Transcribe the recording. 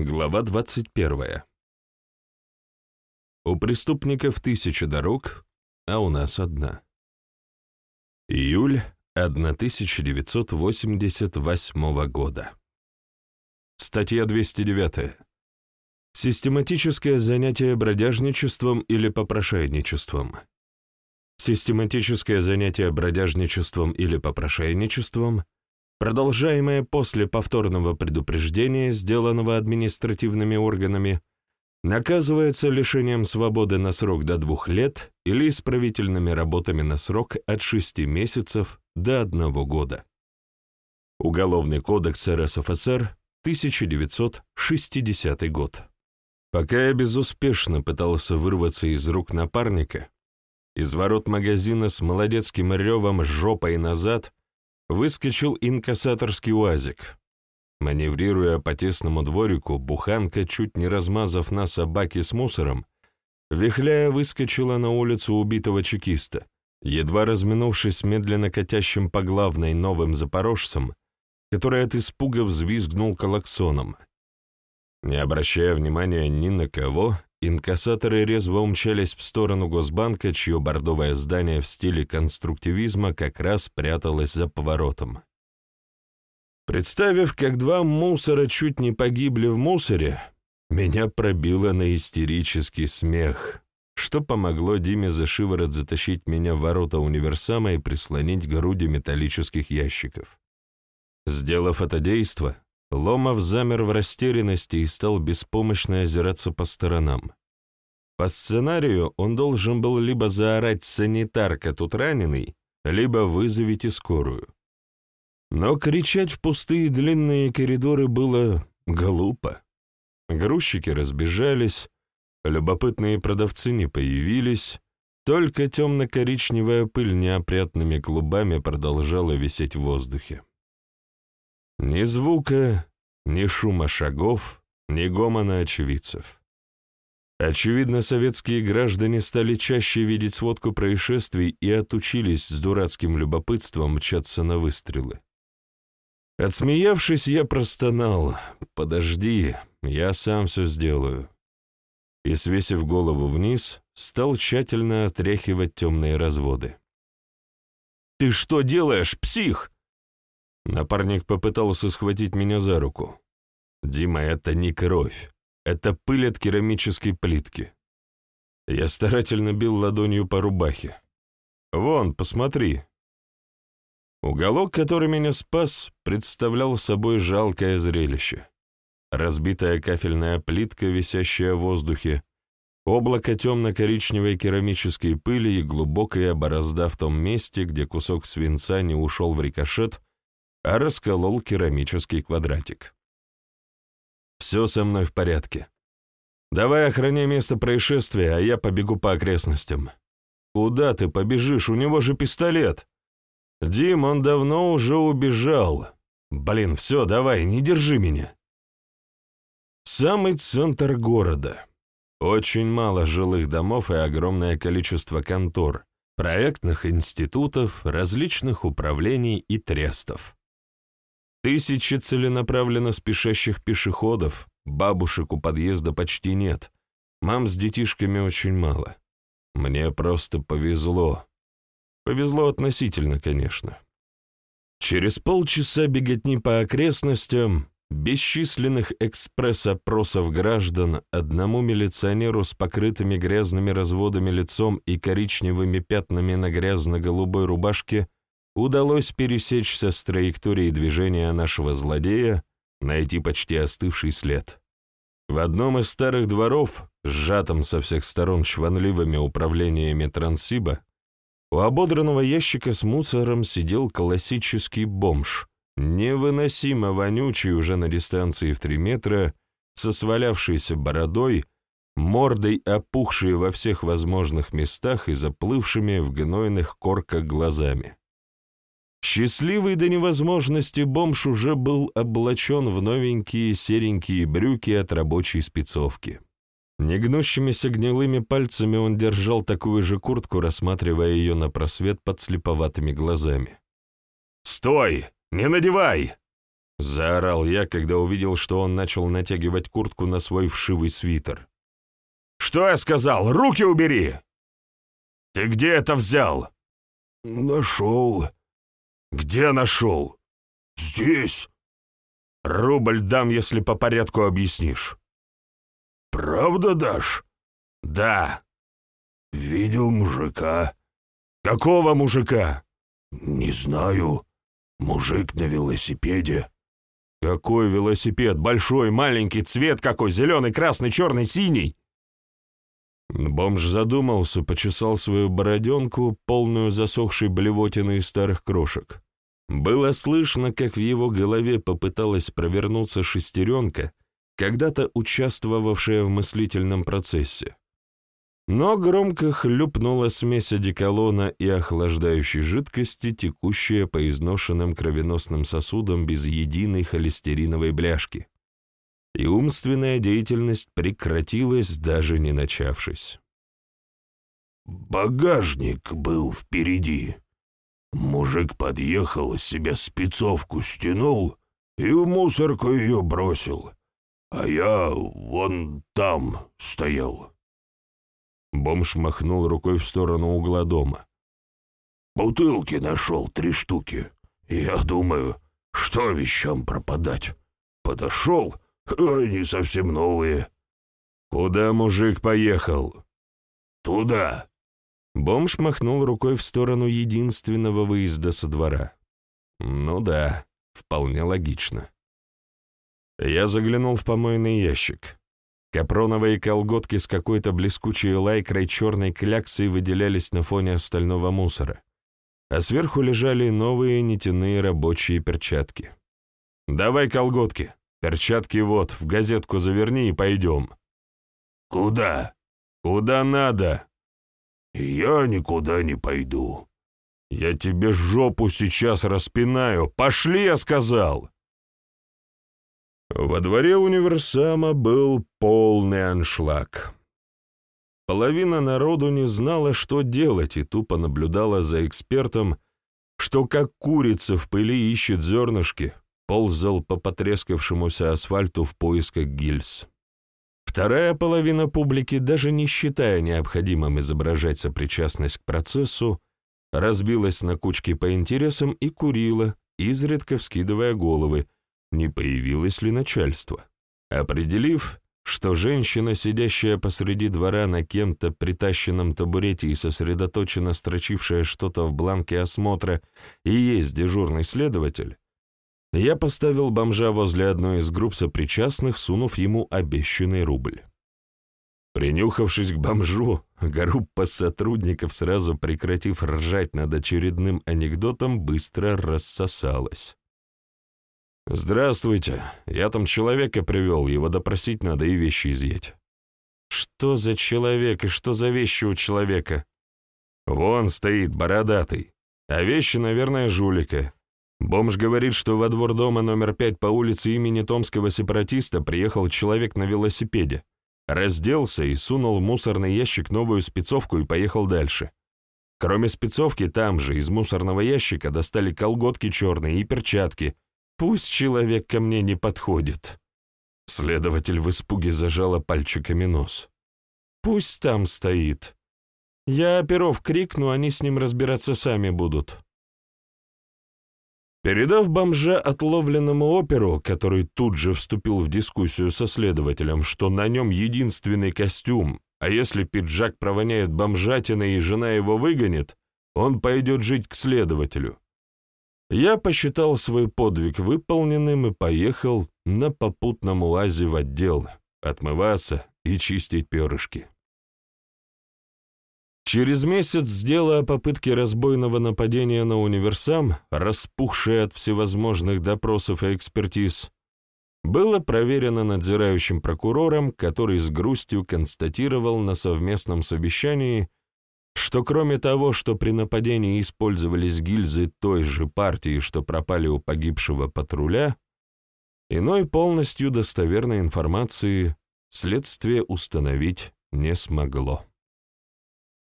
Глава 21. У преступников тысяча дорог, а у нас одна. Июль 1988 года. Статья 209. Систематическое занятие бродяжничеством или попрошайничеством. Систематическое занятие бродяжничеством или попрошайничеством – продолжаемое после повторного предупреждения, сделанного административными органами, наказывается лишением свободы на срок до двух лет или исправительными работами на срок от шести месяцев до одного года. Уголовный кодекс РСФСР, 1960 год. Пока я безуспешно пытался вырваться из рук напарника, из ворот магазина с молодецким ревом жопой назад выскочил инкассаторский уазик. Маневрируя по тесному дворику, буханка, чуть не размазав на собаке с мусором, вихляя выскочила на улицу убитого чекиста, едва разминувшись медленно катящим по главной новым запорожцем, который от испуга взвизгнул колоксоном. Не обращая внимания ни на кого, Инкассаторы резво умчались в сторону Госбанка, чье бордовое здание в стиле конструктивизма как раз пряталось за поворотом. Представив, как два мусора чуть не погибли в мусоре, меня пробило на истерический смех, что помогло Диме за шиворот затащить меня в ворота универсама и прислонить груди металлических ящиков. Сделав это действо, Ломов замер в растерянности и стал беспомощно озираться по сторонам. По сценарию он должен был либо заорать «санитарка, тут раненый», либо «вызовите скорую». Но кричать в пустые длинные коридоры было глупо. Грузчики разбежались, любопытные продавцы не появились, только темно-коричневая пыль неопрятными клубами продолжала висеть в воздухе. Ни звука, ни шума шагов, ни гомона очевидцев. Очевидно, советские граждане стали чаще видеть сводку происшествий и отучились с дурацким любопытством мчаться на выстрелы. Отсмеявшись, я простонал «Подожди, я сам все сделаю». И, свесив голову вниз, стал тщательно отряхивать темные разводы. «Ты что делаешь, псих?» Напарник попытался схватить меня за руку. «Дима, это не кровь. Это пыль от керамической плитки». Я старательно бил ладонью по рубахе. «Вон, посмотри». Уголок, который меня спас, представлял собой жалкое зрелище. Разбитая кафельная плитка, висящая в воздухе, облако темно-коричневой керамической пыли и глубокая борозда в том месте, где кусок свинца не ушел в рикошет, а расколол керамический квадратик. «Все со мной в порядке. Давай охраняй место происшествия, а я побегу по окрестностям». «Куда ты побежишь? У него же пистолет!» «Дим, он давно уже убежал. Блин, все, давай, не держи меня». Самый центр города. Очень мало жилых домов и огромное количество контор, проектных институтов, различных управлений и трестов. Тысячи целенаправленно спешащих пешеходов, бабушек у подъезда почти нет, мам с детишками очень мало. Мне просто повезло. Повезло относительно, конечно. Через полчаса беготни по окрестностям, бесчисленных экспресс-опросов граждан, одному милиционеру с покрытыми грязными разводами лицом и коричневыми пятнами на грязно-голубой рубашке удалось пересечься с траекторией движения нашего злодея, найти почти остывший след. В одном из старых дворов, сжатом со всех сторон чванливыми управлениями Транссиба, у ободранного ящика с мусором сидел классический бомж, невыносимо вонючий уже на дистанции в три метра, со свалявшейся бородой, мордой опухшей во всех возможных местах и заплывшими в гнойных корках глазами. Счастливый до невозможности бомж уже был облачен в новенькие серенькие брюки от рабочей спецовки. Негнущимися гнилыми пальцами он держал такую же куртку, рассматривая ее на просвет под слеповатыми глазами. «Стой! Не надевай!» — заорал я, когда увидел, что он начал натягивать куртку на свой вшивый свитер. «Что я сказал? Руки убери!» «Ты где это взял?» «Нашел». «Где нашел?» «Здесь». «Рубль дам, если по порядку объяснишь». «Правда дашь?» «Да». «Видел мужика». «Какого мужика?» «Не знаю. Мужик на велосипеде». «Какой велосипед? Большой, маленький, цвет какой? Зеленый, красный, черный, синий?» Бомж задумался, почесал свою бороденку, полную засохшей блевотины из старых крошек. Было слышно, как в его голове попыталась провернуться шестеренка, когда-то участвовавшая в мыслительном процессе. Но громко хлюпнула смесь одеколона и охлаждающей жидкости, текущая по изношенным кровеносным сосудам без единой холестериновой бляшки и умственная деятельность прекратилась, даже не начавшись. «Багажник был впереди. Мужик подъехал, себе спецовку стянул и в мусорку ее бросил, а я вон там стоял». Бомж махнул рукой в сторону угла дома. «Бутылки нашел три штуки. Я думаю, что вещам пропадать. Подошел, они совсем новые. Куда мужик поехал? Туда. Бомж махнул рукой в сторону единственного выезда со двора. Ну да, вполне логично. Я заглянул в помойный ящик. Капроновые колготки с какой-то блескучей лайкрой черной кляксой выделялись на фоне остального мусора, а сверху лежали новые нитяные рабочие перчатки. «Давай колготки!» Перчатки вот, в газетку заверни и пойдем». «Куда?» «Куда надо?» «Я никуда не пойду». «Я тебе жопу сейчас распинаю. Пошли, я сказал!» Во дворе универсама был полный аншлаг. Половина народу не знала, что делать, и тупо наблюдала за экспертом, что как курица в пыли ищет зернышки, ползал по потрескавшемуся асфальту в поисках гильз. Вторая половина публики, даже не считая необходимым изображать сопричастность к процессу, разбилась на кучки по интересам и курила, изредка вскидывая головы, не появилось ли начальство. Определив, что женщина, сидящая посреди двора на кем-то притащенном табурете и сосредоточенно строчившая что-то в бланке осмотра, и есть дежурный следователь, я поставил бомжа возле одной из групп сопричастных, сунув ему обещанный рубль. Принюхавшись к бомжу, группа сотрудников, сразу прекратив ржать над очередным анекдотом, быстро рассосалась. «Здравствуйте, я там человека привел, его допросить надо и вещи изъять». «Что за человек и что за вещи у человека?» «Вон стоит, бородатый, а вещи, наверное, жулика. Бомж говорит, что во двор дома номер пять по улице имени Томского сепаратиста приехал человек на велосипеде, разделся и сунул в мусорный ящик новую спецовку и поехал дальше. Кроме спецовки, там же из мусорного ящика достали колготки черные и перчатки. Пусть человек ко мне не подходит. Следователь в испуге зажала пальчиками нос. Пусть там стоит. Я оперов крикну, они с ним разбираться сами будут. Передав бомжа отловленному оперу, который тут же вступил в дискуссию со следователем, что на нем единственный костюм, а если пиджак провоняет бомжатиной и жена его выгонит, он пойдет жить к следователю. Я посчитал свой подвиг выполненным и поехал на попутном УАЗе в отдел, отмываться и чистить перышки. Через месяц дело о попытке разбойного нападения на универсам, распухшее от всевозможных допросов и экспертиз, было проверено надзирающим прокурором, который с грустью констатировал на совместном совещании, что кроме того, что при нападении использовались гильзы той же партии, что пропали у погибшего патруля, иной полностью достоверной информации следствие установить не смогло.